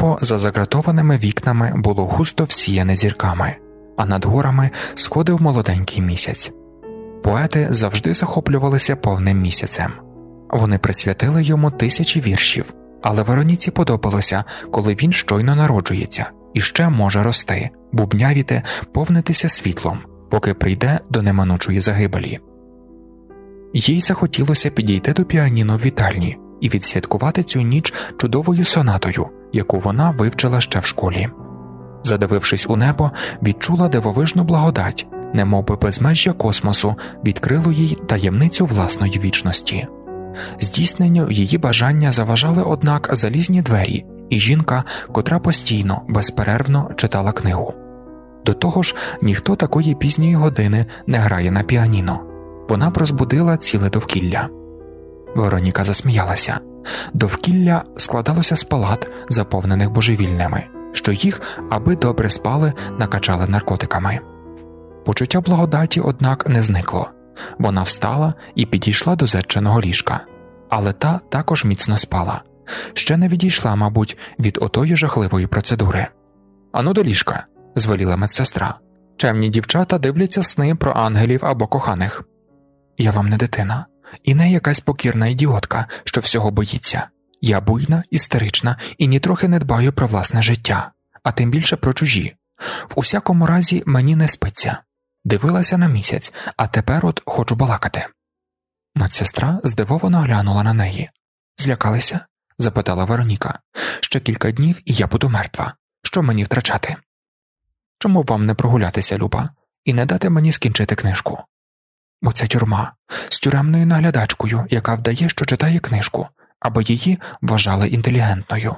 Небо за загратованими вікнами було густо всіяне зірками, а над горами сходив молоденький місяць. Поети завжди захоплювалися повним місяцем. Вони присвятили йому тисячі віршів, але Вероніці подобалося, коли він щойно народжується і ще може рости, бубнявіти, повнитися світлом, поки прийде до неминучої загибелі. Їй захотілося підійти до піаніно в вітальні і відсвяткувати цю ніч чудовою сонатою, яку вона вивчила ще в школі. Задивившись у небо, відчула дивовижну благодать, немовби безмежжя космосу відкрило їй таємницю власної вічності. Здійсненню її бажання заважали, однак, залізні двері, і жінка, котра постійно, безперервно читала книгу. До того ж, ніхто такої пізньої години не грає на піаніно, вона б розбудила ціле довкілля. Вероніка засміялася довкілля складалося з палат, заповнених божевільними, що їх, аби добре спали, накачали наркотиками. Почуття благодаті, однак, не зникло вона встала і підійшла до зеченого ліжка, але та також міцно спала, ще не відійшла, мабуть, від отої жахливої процедури. Ану до ліжка, звеліла медсестра. Чемні дівчата дивляться сни про ангелів або коханих. Я вам не дитина, і не якась покірна ідіотка, що всього боїться. Я буйна, істерична і нітрохи не дбаю про власне життя, а тим більше про чужі. В усякому разі мені не спиться. Дивилася на місяць, а тепер от хочу балакати. Медсестра здивовано глянула на неї. Злякалися? запитала Вероніка. Ще кілька днів і я буду мертва. Що мені втрачати? Чому вам не прогулятися, Люба, і не дати мені скінчити книжку? Бо ця тюрма з тюремною наглядачкою, яка вдає, що читає книжку, аби її вважали інтелігентною.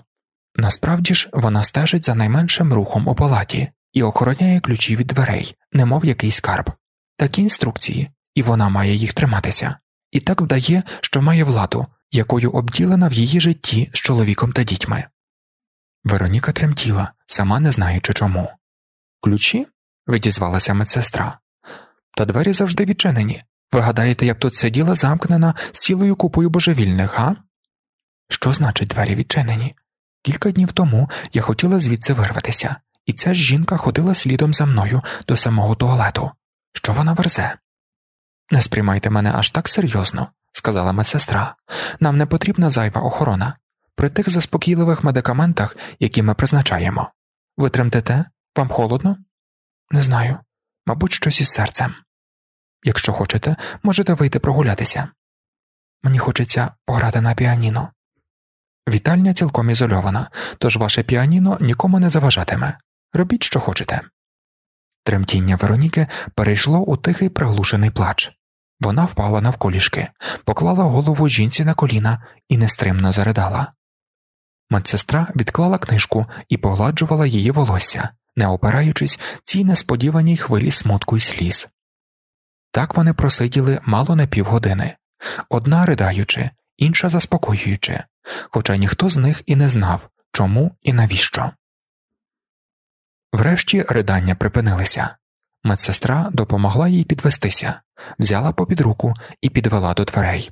Насправді ж вона стежить за найменшим рухом у палаті і охороняє ключі від дверей, немов якийсь скарб. Такі інструкції, і вона має їх триматися, і так вдає, що має владу, якою обділена в її житті з чоловіком та дітьми. Вероніка тремтіла, сама не знаючи чому. Ключі? відізвалася медсестра. Та двері завжди відчинені. Ви гадаєте, я б тут сиділа замкнена з цілою купою божевільних, га? Що значить двері відчинені? Кілька днів тому я хотіла звідси вирватися, і ця жінка ходила слідом за мною до самого туалету. Що вона верзе? Не сприймайте мене аж так серйозно, сказала медсестра. Нам не потрібна зайва охорона. При тих заспокійливих медикаментах, які ми призначаємо. Ви тремтете? Вам холодно? Не знаю. Мабуть, щось із серцем. Якщо хочете, можете вийти прогулятися. Мені хочеться пограти на піаніно. Вітальня цілком ізольована, тож ваше піаніно нікому не заважатиме. Робіть, що хочете. Тремтіння Вероніки перейшло у тихий приглушений плач. Вона впала навколішки, поклала голову жінці на коліна і нестримно заридала. Медсестра відклала книжку і погладжувала її волосся, не опираючись цій несподіваній хвилі смутку й сліз. Так вони просиділи мало не півгодини одна ридаючи, інша заспокоюючи, хоча ніхто з них і не знав, чому і навіщо. Врешті ридання припинилися. Медсестра допомогла їй підвестися, взяла попід руку і підвела до дверей.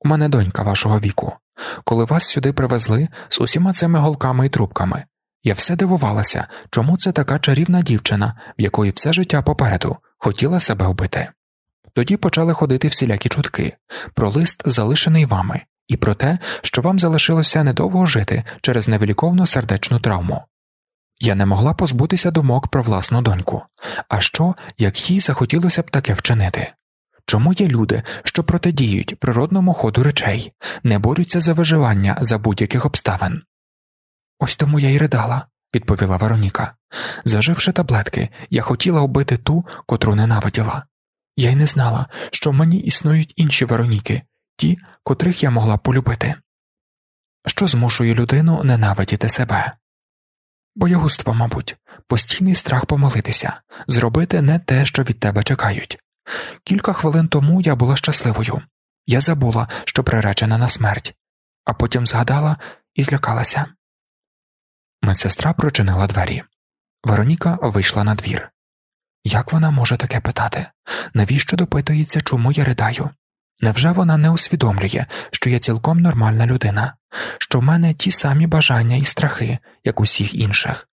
У мене донька вашого віку. Коли вас сюди привезли з усіма цими голками і трубками, я все дивувалася, чому це така чарівна дівчина, в якої все життя попереду хотіла себе вбити. Тоді почали ходити всілякі чутки про лист, залишений вами, і про те, що вам залишилося недовго жити через невеликовну сердечну травму. Я не могла позбутися думок про власну доньку, а що, як їй захотілося б таке вчинити? Чому є люди, що протидіють природному ходу речей, не борються за виживання за будь-яких обставин? Ось тому я й ридала, відповіла Вероніка. Заживши таблетки, я хотіла вбити ту, котру ненавиділа. Я й не знала, що в мені існують інші Вероніки, ті, котрих я могла полюбити. Що змушує людину ненавидіти себе? Боягузтво, мабуть, постійний страх помолитися, зробити не те, що від тебе чекають. Кілька хвилин тому я була щасливою, я забула, що приречена на смерть, а потім згадала і злякалася. Медсестра прочинила двері. Вероніка вийшла на двір. Як вона може таке питати? Навіщо допитується, чому я ридаю? Невже вона не усвідомлює, що я цілком нормальна людина, що в мене ті самі бажання і страхи, як усіх інших,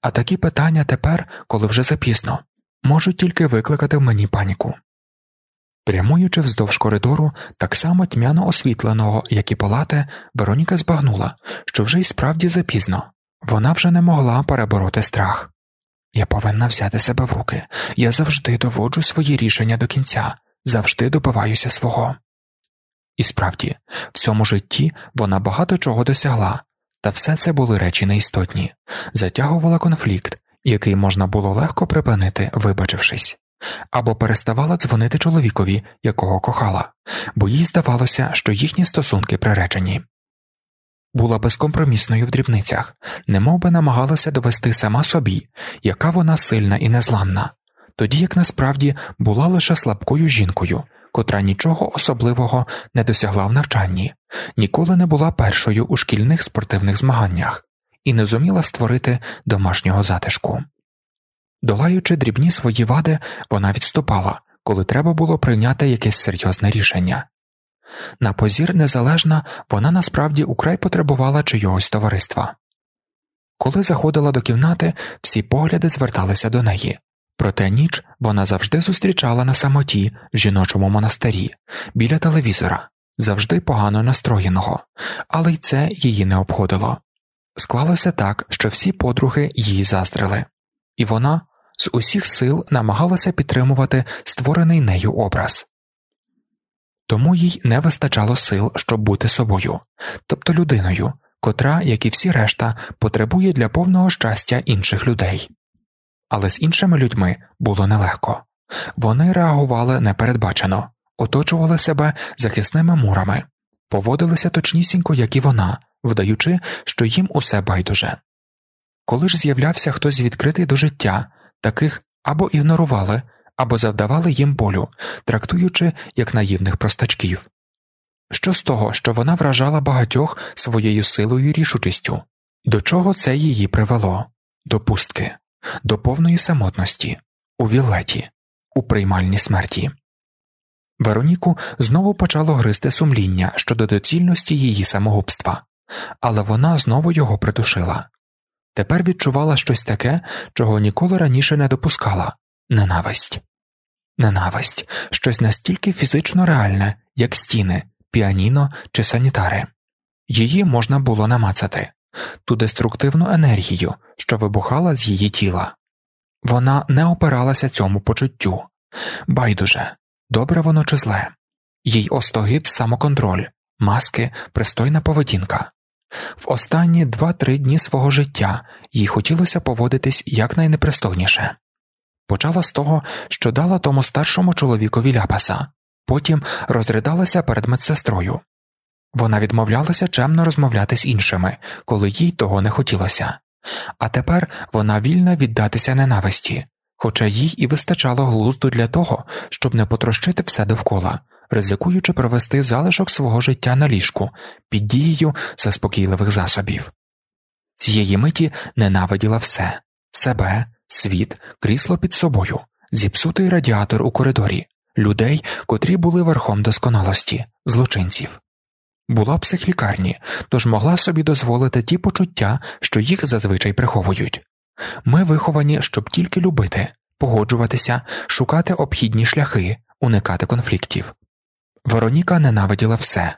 а такі питання тепер, коли вже запізно, можуть тільки викликати в мені паніку. Прямуючи вздовж коридору, так само тьмяно освітленого, як і палати, Вероніка збагнула, що вже й справді запізно вона вже не могла перебороти страх. Я повинна взяти себе в руки, я завжди доводжу свої рішення до кінця, завжди добиваюся свого. І справді, в цьому житті вона багато чого досягла, та все це були речі неістотні, затягувала конфлікт, який можна було легко припинити, вибачившись, або переставала дзвонити чоловікові, якого кохала, бо їй здавалося, що їхні стосунки приречені. Була безкомпромісною в дрібницях, немов би намагалася довести сама собі, яка вона сильна і незламна, тоді як насправді була лише слабкою жінкою, котра нічого особливого не досягла в навчанні, ніколи не була першою у шкільних спортивних змаганнях і не зуміла створити домашнього затишку. Долаючи дрібні свої вади, вона відступала, коли треба було прийняти якесь серйозне рішення. На позір незалежна вона насправді украй потребувала чийогось товариства. Коли заходила до кімнати, всі погляди зверталися до неї, проте ніч вона завжди зустрічала на самоті в жіночому монастирі, біля телевізора, завжди погано настроєного, але й це її не обходило. Склалося так, що всі подруги її заздрили, і вона з усіх сил намагалася підтримувати створений нею образ. Тому їй не вистачало сил, щоб бути собою, тобто людиною, котра, як і всі решта, потребує для повного щастя інших людей. Але з іншими людьми було нелегко вони реагували непередбачено, оточували себе захисними мурами, поводилися точнісінько, як і вона, вдаючи, що їм усе байдуже. Коли ж з'являвся хтось відкритий до життя, таких або ігнорували, або завдавали їм болю, трактуючи як наївних простачків. Що з того, що вона вражала багатьох своєю силою і рішучістю, до чого це її привело? До пустки, до повної самотності, у вілеті, у приймальні смерті. Вероніку знову почало гризти сумління щодо доцільності її самогубства, але вона знову його придушила. Тепер відчувала щось таке, чого ніколи раніше не допускала ненависть. Ненависть щось настільки фізично реальне, як стіни, піаніно чи санітари. Її можна було намацати, ту деструктивну енергію, що вибухала з її тіла. Вона не опиралася цьому почуттю байдуже, добре воно чи зле, їй остогид самоконтроль, маски, пристойна поведінка. В останні два-три дні свого життя їй хотілося поводитись якнайнепристойніше. Почала з того, що дала тому старшому чоловікові ляпаса, потім розридалася перед медсестрою. Вона відмовлялася чемно розмовляти з іншими, коли їй того не хотілося, а тепер вона вільна віддатися ненависті, хоча їй і вистачало глузду для того, щоб не потрощити все довкола, ризикуючи провести залишок свого життя на ліжку під дією заспокійливих засобів. Цієї миті ненавиділа все себе, світ, крісло під собою, зіпсутий радіатор у коридорі, людей, котрі були верхом досконалості, злочинців. Була психлікарні, тож могла собі дозволити ті почуття, що їх зазвичай приховують. Ми виховані, щоб тільки любити, погоджуватися, шукати обхідні шляхи, уникати конфліктів. Вероніка ненавиділа все,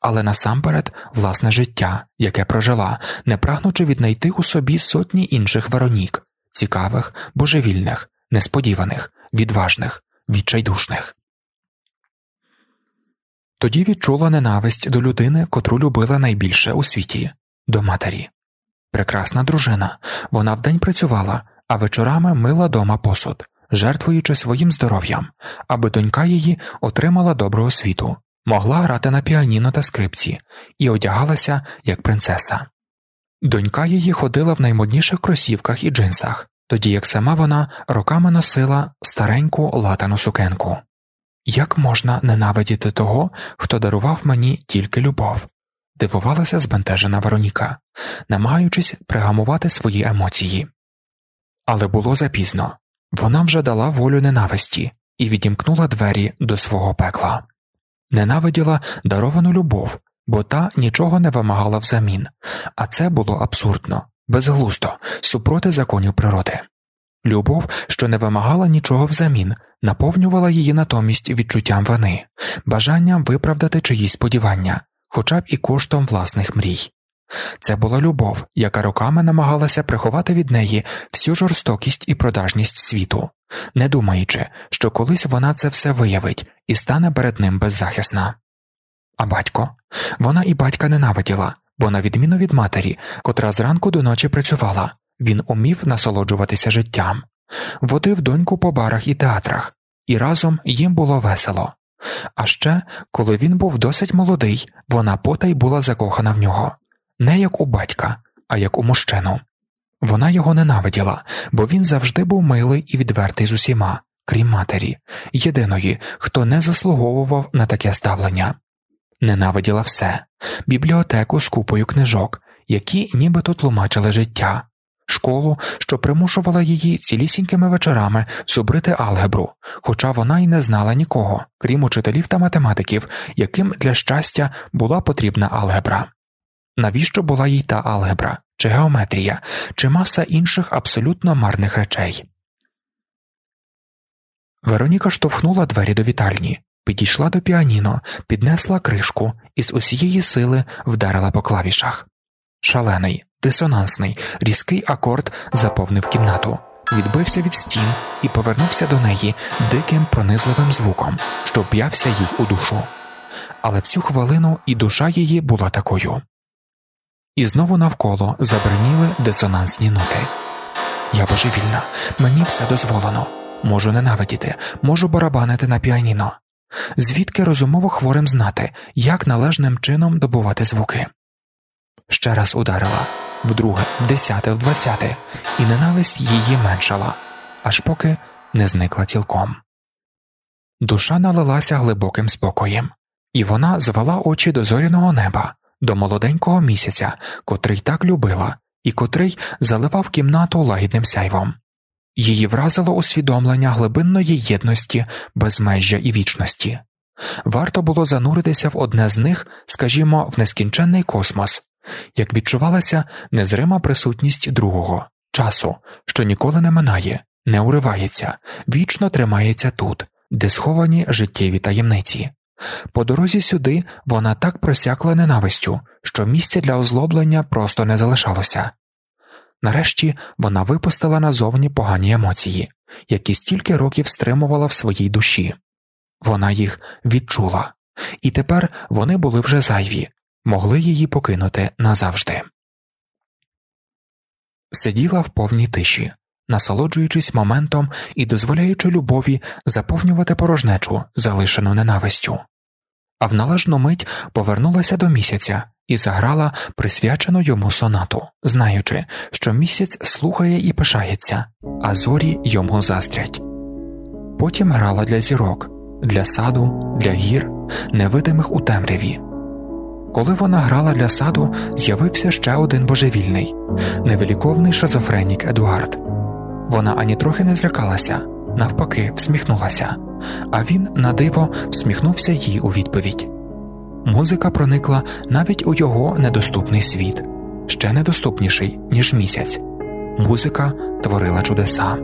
але насамперед власне життя, яке прожила, не прагнучи віднайти у собі сотні інших Веронік, цікавих, божевільних, несподіваних, відважних, відчайдушних. Тоді відчула ненависть до людини, котру любила найбільше у світі, до матері. Прекрасна дружина, вона вдень працювала, а вечорами мила дома посуд, жертвуючи своїм здоров'ям, аби донька її отримала добру освіту, могла грати на піаніно та скрипці і одягалася як принцеса. Донька її ходила в наймодніших кросівках і джинсах, тоді як сама вона роками носила стареньку латану сукенку. Як можна ненавидіти того, хто дарував мені тільки любов? дивувалася збентежена Вероніка, намагаючись пригамувати свої емоції. Але було запізно вона вже дала волю ненависті і відімкнула двері до свого пекла. ненавиділа даровану любов, бо та нічого не вимагала взамін, а це було абсурдно, безглуздо, супроти законів природи. Любов, що не вимагала нічого взамін, наповнювала її натомість відчуттям вини, бажанням виправдати чиїсь сподівання, хоча б і коштом власних мрій. Це була любов, яка роками намагалася приховати від неї всю жорстокість і продажність світу, не думаючи, що колись вона це все виявить і стане перед ним беззахисна. А батько вона і батька ненавиділа, бо, на відміну від матері, котра зранку до ночі працювала, він умів насолоджуватися життям, водив доньку по барах і театрах, і разом їм було весело. А ще, коли він був досить молодий, вона потай була закохана в нього не як у батька, а як у мужчину. Вона його ненавиділа, бо він завжди був милий і відвертий з усіма, крім матері, єдиної, хто не заслуговував на таке ставлення. Ненавиділа все бібліотеку з купою книжок, які нібито тлумачили життя, школу, що примушувала її цілісінькими вечорами зубрити алгебру, хоча вона й не знала нікого, крім учителів та математиків, яким для щастя була потрібна алгебра. Навіщо була їй та алгебра, чи геометрія, чи маса інших абсолютно марних речей? Вероніка штовхнула двері до вітальні, підійшла до піаніно, піднесла кришку і з усієї сили вдарила по клавішах. Шалений, дисонансний, різкий акорд заповнив кімнату, відбився від стін і повернувся до неї диким пронизливим звуком, що вп'явся їй у душу. Але в цю хвилину і душа її була такою. І знову навколо забриніли дисонансні ноти. Я божевільна, мені все дозволено, можу ненавидіти, можу барабанити на піаніно. Звідки розумово хворим знати, як належним чином добувати звуки. Ще раз ударила вдруге, в десяте, в двадцяте, і ненависть її меншала, аж поки не зникла цілком. Душа налилася глибоким спокоєм, і вона звела очі до зоряного неба до молоденького місяця, котрий так любила, і котрий заливав кімнату лагідним сяйвом. Її вразило усвідомлення глибинної єдності, безмежжя і вічності. Варто було зануритися в одне з них, скажімо, в нескінченний космос, як відчувалася незрима присутність другого часу, що ніколи не минає, не уривається, вічно тримається тут, де сховані життєві таємниці. По дорозі сюди вона так просякла ненавистю, що місця для озлоблення просто не залишалося. Нарешті вона випустила назовні погані емоції, які стільки років стримувала в своїй душі. Вона їх відчула, і тепер вони були вже зайві, могли її покинути назавжди. Сиділа в повній тиші, насолоджуючись моментом і дозволяючи любові заповнювати порожнечу, залишену ненавистю, а в належну мить повернулася до місяця і заграла присвячену йому сонату, знаючи, що місяць слухає і пишається, а зорі йому застрять. Потім грала для зірок, для саду, для гір, невидимих у темряві. Коли вона грала для саду, з'явився ще один божевільний, невеликовний шизофренік Едуард. Вона ані трохи не злякалася, навпаки, всміхнулася, а він на диво всміхнувся їй у відповідь. Музика проникла навіть у його недоступний світ, ще недоступніший, ніж місяць. Музика творила чудеса.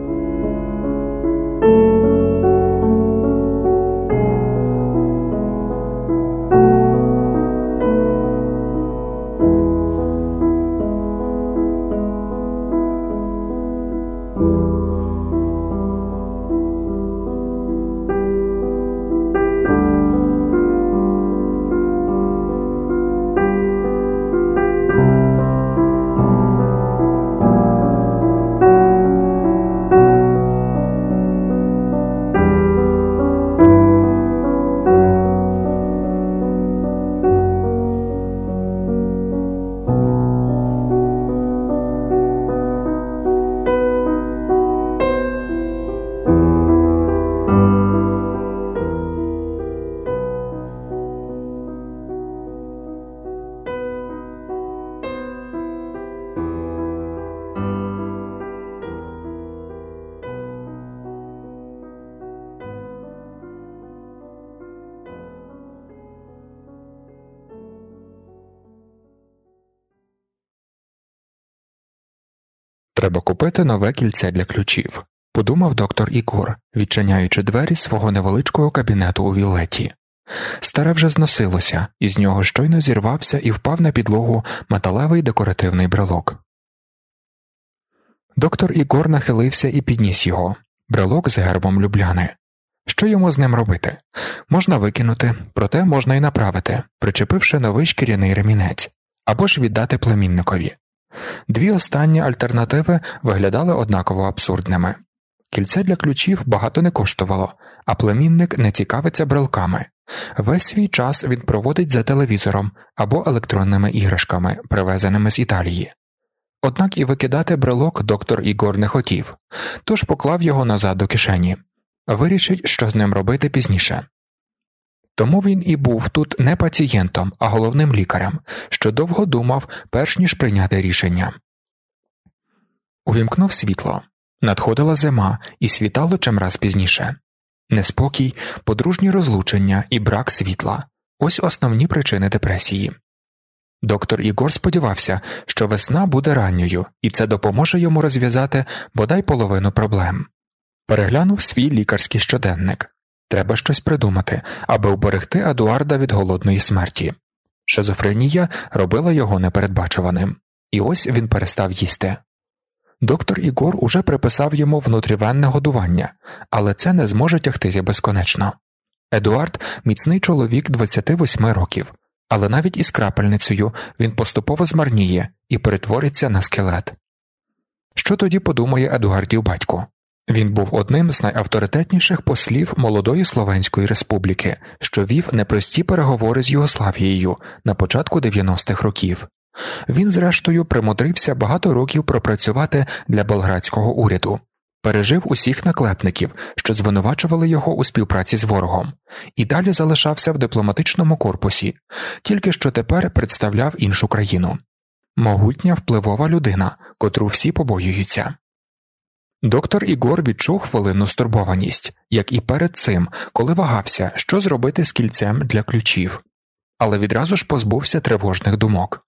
Треба купити нове кільце для ключів, подумав доктор Ікор, відчиняючи двері свого невеличкого кабінету у Вілеті. Старе вже зносилося, і з нього щойно зірвався і впав на підлогу металевий декоративний брелок. Доктор Ігор нахилився і підніс його брелок з гербом Любляни. Що йому з ним робити? Можна викинути, проте можна й направити, причепивши новий шкіряний ремінець, або ж віддати племінникові. Дві останні альтернативи виглядали однаково абсурдними. Кільце для ключів багато не коштувало, а племінник не цікавиться брелками. Весь свій час він проводить за телевізором або електронними іграшками, привезеними з Італії. Однак і викидати брелок доктор Ігор не хотів, тож поклав його назад до кишені, вирішить, що з ним робити пізніше. Тому він і був тут не пацієнтом, а головним лікарем, що довго думав, перш ніж прийняти рішення. Увімкнув світло. Надходила зима і світало чимраз пізніше. Неспокій, подружні розлучення і брак світла ось основні причини депресії. Доктор Ігор сподівався, що весна буде ранньою, і це допоможе йому розв'язати бодай половину проблем. Переглянув свій лікарський щоденник треба щось придумати, аби уберегти Едуарда від голодної смерті. Шизофренія робила його непередбачуваним, і ось він перестав їсти. Доктор Ігор уже приписав йому внутрівенне годування, але це не зможе тягтися безконечно. Едуард міцний чоловік 28 років, але навіть із крапельницею він поступово змарніє і перетвориться на скелет. Що тоді подумає Едуардів батько? Він був одним з найавторитетніших послів молодої Словенської республіки, що вів непрості переговори з Югославією на початку 90-х років. Він, зрештою, примудрився багато років пропрацювати для болградського уряду, пережив усіх наклепників, що звинувачували його у співпраці з ворогом, і далі залишався в дипломатичному корпусі, тільки що тепер представляв іншу країну могутня впливова людина, котру всі побоюються. Доктор Ігор відчув хвилинну стурбованість, як і перед цим, коли вагався, що зробити з кільцем для ключів, але відразу ж позбувся тривожних думок.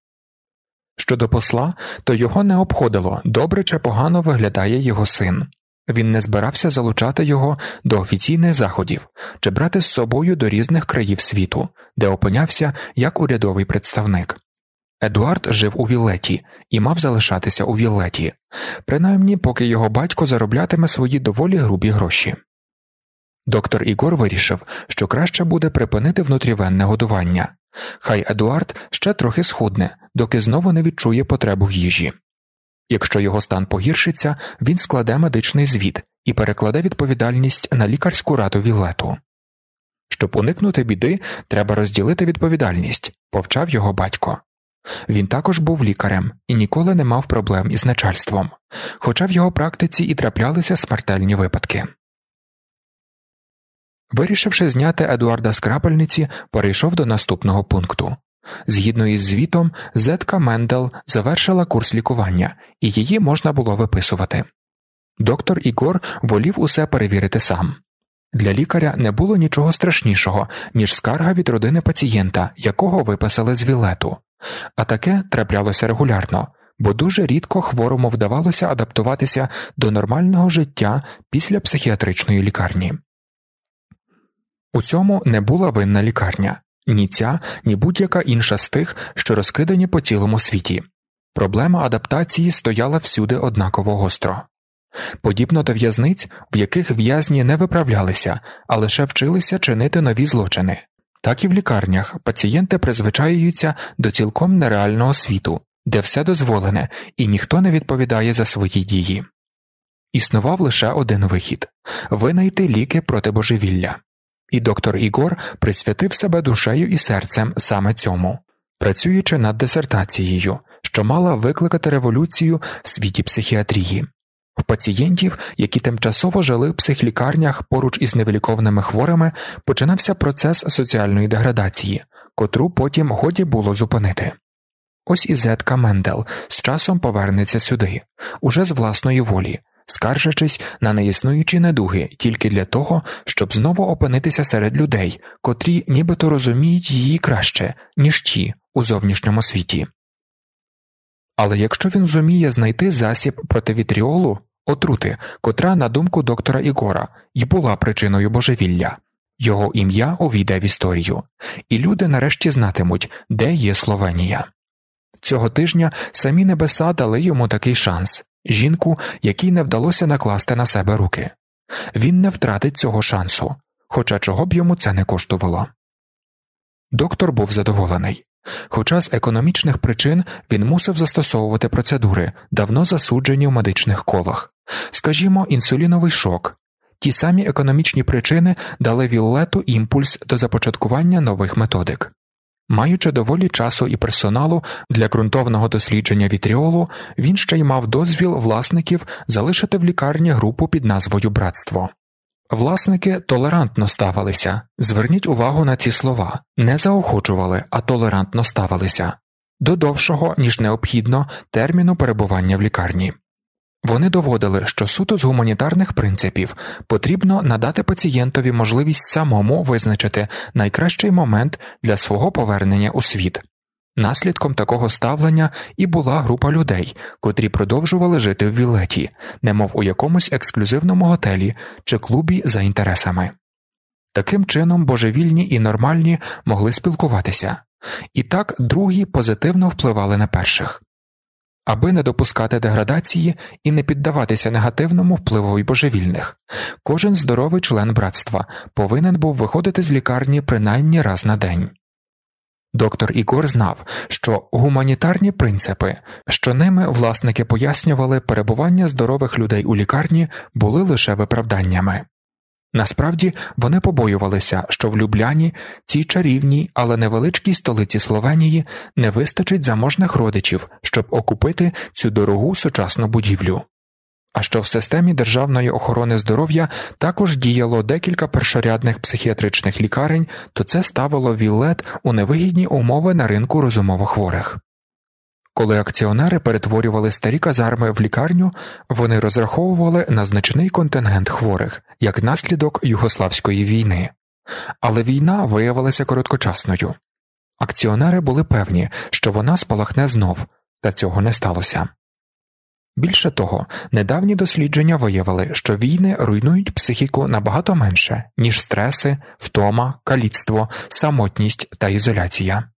Щодо посла, то його не обходило добре чи погано виглядає його син. Він не збирався залучати його до офіційних заходів чи брати з собою до різних країв світу, де опинявся як урядовий представник. Едуард жив у Віллеті і мав залишатися у Віллеті, принаймні поки його батько зароблятиме свої доволі грубі гроші. Доктор Ігор вирішив, що краще буде припинити внутрівенне годування, хай Едуард ще трохи схудне, доки знову не відчує потребу в їжі. Якщо його стан погіршиться, він складе медичний звіт і перекладе відповідальність на лікарську раду Вілету. Щоб уникнути біди, треба розділити відповідальність, повчав його батько. Він також був лікарем і ніколи не мав проблем із начальством, хоча в його практиці і траплялися смертельні випадки. Вирішивши зняти Едуарда з крапельниці, перейшов до наступного пункту. Згідно із звітом, Зетка Мендел завершила курс лікування, і її можна було виписувати. Доктор Ігор волів усе перевірити сам. Для лікаря не було нічого страшнішого, ніж скарга від родини пацієнта, якого виписали з вілету, а таке траплялося регулярно, бо дуже рідко хворому вдавалося адаптуватися до нормального життя після психіатричної лікарні. У цьому не була винна лікарня ні ця, ні будь-яка інша з тих, що розкидані по цілому світі. Проблема адаптації стояла всюди однаково гостро. Подібно до в'язниць, в яких в'язні не виправлялися, а лише вчилися чинити нові злочини, так і в лікарнях пацієнти призвичаюються до цілком нереального світу, де все дозволене і ніхто не відповідає за свої дії. Існував лише один вихід винайти ліки проти божевілля і доктор Ігор присвятив себе душею і серцем саме цьому, працюючи над дисертацією, що мала викликати революцію в світі психіатрії. В пацієнтів, які тимчасово жили в психлікарнях поруч із невилікованими хворими, починався процес соціальної деградації, котру потім годі було зупинити. Ось і Зетка Мендел з часом повернеться сюди, уже з власної волі, скаржачись на неіснуючі недуги тільки для того, щоб знову опинитися серед людей, котрі нібито розуміють її краще, ніж ті у зовнішньому світі. Але якщо він зуміє знайти засіб проти вітріолу, отрути, котра, на думку доктора Ігора, і була причиною божевілля, його ім'я увійде в історію, і люди нарешті знатимуть, де є Словенія. Цього тижня самі небеса дали йому такий шанс жінку, якій не вдалося накласти на себе руки. Він не втратить цього шансу, хоча чого б йому це не коштувало. Доктор був задоволений, хоча з економічних причин він мусив застосовувати процедури, давно засуджені в медичних колах, скажімо, інсуліновий шок. Ті самі економічні причини дали Віллету імпульс до започаткування нових методик. Маючи доволі часу і персоналу для ґрунтовного дослідження вітріолу, він ще й мав дозвіл власників залишити в лікарні групу під назвою Братство. Власники толерантно ставилися, зверніть увагу на ці слова, не заохочували, а толерантно ставилися до довшого, ніж необхідно, терміну перебування в лікарні. Вони доводили, що суто з гуманітарних принципів потрібно надати пацієнтові можливість самому визначити найкращий момент для свого повернення у світ. Наслідком такого ставлення і була група людей, котрі продовжували жити в Вілеті, немов у якомусь ексклюзивному готелі чи клубі за інтересами. Таким чином божевільні і нормальні могли спілкуватися, і так другі позитивно впливали на перших. Аби не допускати деградації і не піддаватися негативному впливові божевільних, кожен здоровий член братства повинен був виходити з лікарні принаймні раз на день. Доктор Ігор знав, що гуманітарні принципи, що ними власники пояснювали перебування здорових людей у лікарні, були лише виправданнями. Насправді вони побоювалися, що в Любляні, цій чарівній, але невеличкій столиці Словенії, не вистачить заможних родичів, щоб окупити цю дорогу сучасну будівлю. А що в системі державної охорони здоров'я також діяло декілька першорядних психіатричних лікарень, то це ставило Віллет у невигідні умови на ринку розумово-хворих. Коли акціонери перетворювали старі казарми в лікарню, вони розраховували на значний контингент хворих як наслідок Югославської війни, але війна виявилася короткочасною. Акціонери були певні, що вона спалахне знов, та цього не сталося. Більше того, недавні дослідження виявили, що війни руйнують психіку набагато менше, ніж стреси, втома, каліцтво, самотність та ізоляція.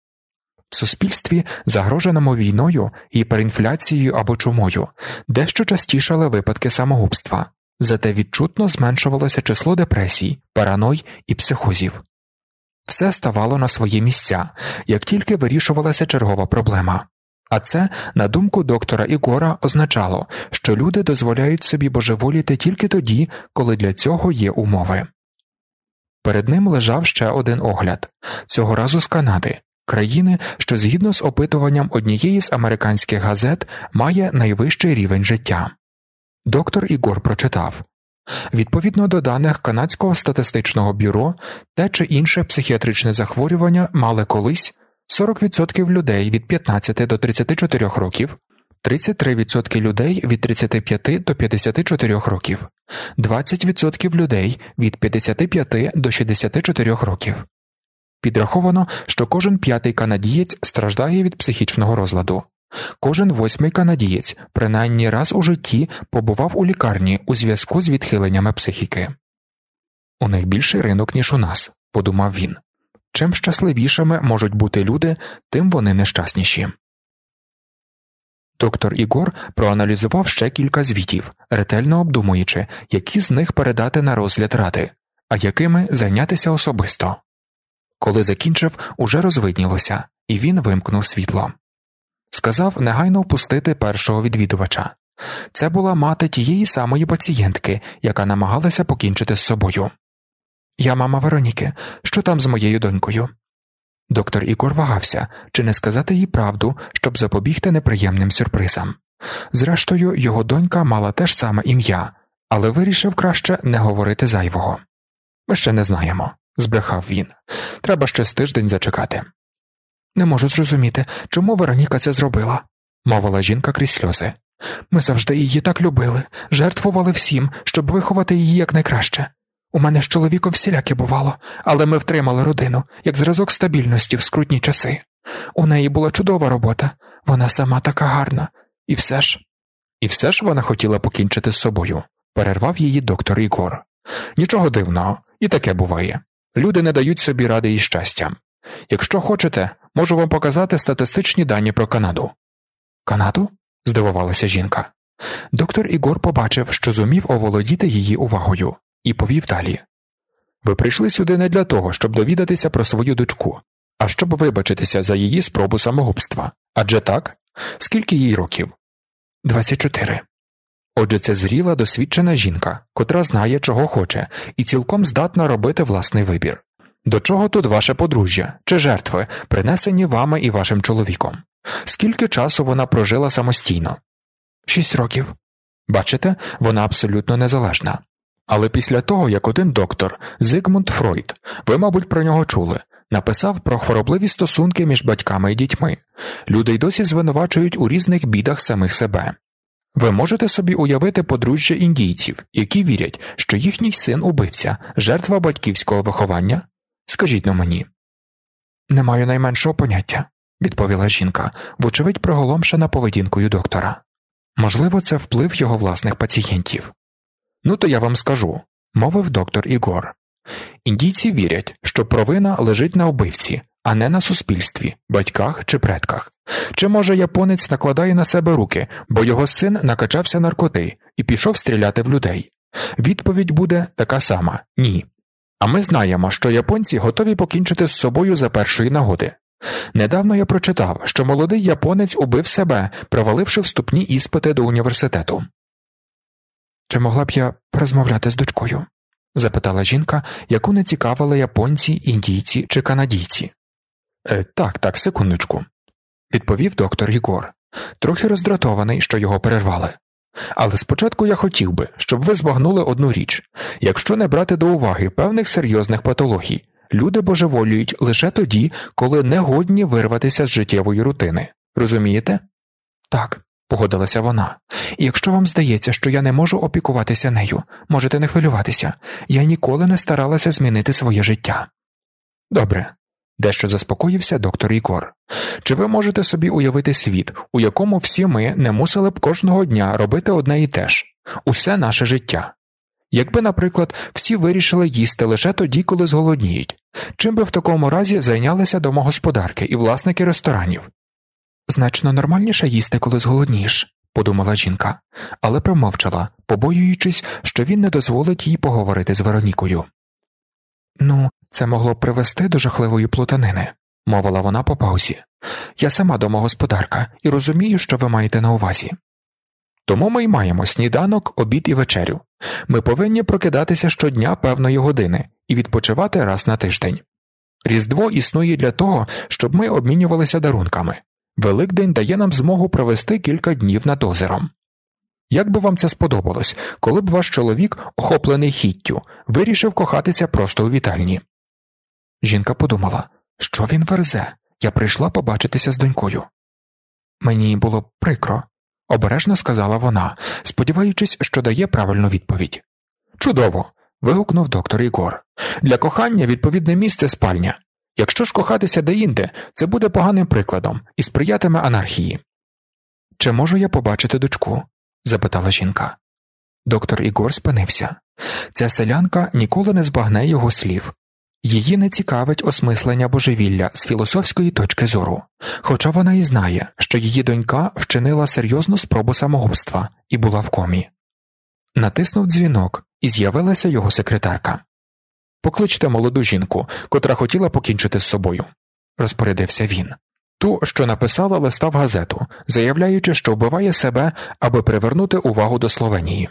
В суспільстві, загроженому війною, гіперінфляцією або чумою, дещо частішали випадки самогубства, зате відчутно зменшувалося число депресій, параной і психозів. Все ставало на свої місця, як тільки вирішувалася чергова проблема. А це, на думку доктора Ігора, означало, що люди дозволяють собі божеволіти тільки тоді, коли для цього є умови. Перед ним лежав ще один огляд цього разу з Канади, країни, що згідно з опитуванням однієї з американських газет має найвищий рівень життя. Доктор Ігор прочитав відповідно до даних Канадського статистичного бюро, те чи інше психіатричне захворювання мали колись 40% людей від 15 до 34 років, 33% людей від 35 до 54 років, 20% людей від 55 до 64 років. Підраховано, що кожен п'ятий канадієць страждає від психічного розладу, кожен восьмий канадієць принаймні раз у житті побував у лікарні у зв'язку з відхиленнями психіки. У них більший ринок, ніж у нас, подумав він. Чим щасливішими можуть бути люди, тим вони нещасніші. Доктор Ігор проаналізував ще кілька звітів, ретельно обдумуючи, які з них передати на розгляд ради, а якими зайнятися особисто. Коли закінчив, уже розвиднілося, і він вимкнув світло. Сказав негайно впустити першого відвідувача. Це була мати тієї самої пацієнтки, яка намагалася покінчити з собою. Я мама Вероніки, що там з моєю донькою? Доктор Ігор вагався, чи не сказати їй правду, щоб запобігти неприємним сюрпризам. Зрештою, його донька мала те ж саме ім'я, але вирішив краще не говорити зайвого. Ми ще не знаємо, збрехав він. Треба ще з тиждень зачекати. Не можу зрозуміти, чому Вероніка це зробила, мовила жінка крізь сльози. Ми завжди її так любили, жертвували всім, щоб виховати її якнайкраще. У мене з чоловіком всіляке бувало, але ми втримали родину як зразок стабільності в скрутні часи. У неї була чудова робота, вона сама така гарна, і все ж. І все ж вона хотіла покінчити з собою, перервав її доктор Ігор. Нічого дивного, і таке буває. Люди не дають собі ради і щастя. Якщо хочете, можу вам показати статистичні дані про Канаду. Канаду? здивувалася жінка. Доктор Ігор побачив, що зумів оволодіти її увагою, і повів далі. Ви прийшли сюди не для того, щоб довідатися про свою дочку, а щоб вибачитися за її спробу самогубства. Адже так? Скільки їй років? 24. Отже, це зріла досвідчена жінка, котра знає, чого хоче, і цілком здатна робити власний вибір. До чого тут ваше подружжя чи жертви, принесені вами і вашим чоловіком? Скільки часу вона прожила самостійно? Шість років. Бачите, вона абсолютно незалежна. Але після того, як один доктор Зигмунд Фройд, ви, мабуть, про нього чули, написав про хворобливі стосунки між батьками і дітьми, люди й досі звинувачують у різних бідах самих себе. Ви можете собі уявити подружжя індійців, які вірять, що їхній син убивця, жертва батьківського виховання? Скажіть на мені. Не маю найменшого поняття, відповіла жінка, вочевидь приголомшена поведінкою доктора. Можливо, це вплив його власних пацієнтів. Ну, то я вам скажу, мовив доктор Ігор. Індійці вірять, що провина лежить на убивці, а не на суспільстві, батьках чи предках. Чи може японець накладає на себе руки, бо його син накачався наркоти і пішов стріляти в людей? Відповідь буде така сама ні. А ми знаємо, що японці готові покінчити з собою за першої нагоди. Недавно я прочитав, що молодий японець убив себе, проваливши вступні іспити до університету. Чи могла б я порозмовляти з дочкою? запитала жінка, яку не цікавили японці, індійці чи канадійці. «Е, Так, так, секундочку, відповів доктор Єгор, трохи роздратований, що його перервали. Але спочатку я хотів би, щоб ви збагнули одну річ якщо не брати до уваги певних серйозних патологій, люди божеволюють лише тоді, коли не годні вирватися з життєвої рутини. Розумієте? Так, погодилася вона, і якщо вам здається, що я не можу опікуватися нею, можете не хвилюватися, я ніколи не старалася змінити своє життя. Добре, дещо заспокоївся доктор Ігор. Чи ви можете собі уявити світ, у якому всі ми не мусили б кожного дня робити одне і те ж усе наше життя? Якби, наприклад, всі вирішили їсти лише тоді, коли зголодніють, чим би в такому разі зайнялися домогосподарки і власники ресторанів? Значно нормальніше їсти, коли зголоднієш, подумала жінка, але промовчала, побоюючись, що він не дозволить їй поговорити з Веронікою. Ну, це могло б привести до жахливої плутанини, мовила вона по паузі. Я сама домогосподарка і розумію, що ви маєте на увазі. Тому ми й маємо сніданок, обід і вечерю. Ми повинні прокидатися щодня певної години і відпочивати раз на тиждень. Різдво існує для того, щоб ми обмінювалися дарунками. Великдень дає нам змогу провести кілька днів над озером. Як би вам це сподобалось, коли б ваш чоловік, охоплений хіттю, вирішив кохатися просто у вітальні? Жінка подумала, що він верзе, я прийшла побачитися з донькою. Мені було прикро, обережно сказала вона, сподіваючись, що дає правильну відповідь. Чудово. вигукнув доктор Ігор. Для кохання відповідне місце спальня. Якщо ж кохатися деінде, це буде поганим прикладом і сприятиме анархії. Чи можу я побачити дочку? запитала жінка. Доктор Ігор спинився. Ця селянка ніколи не збагне його слів. Її не цікавить осмислення божевілля з філософської точки зору, хоча вона і знає, що її донька вчинила серйозну спробу самогубства і була в комі. Натиснув дзвінок, і з'явилася його секретарка. Покличте молоду жінку, котра хотіла покінчити з собою, розпорядився він. Ту, що написала листа в газету, заявляючи, що вбиває себе, аби привернути увагу до Словенії.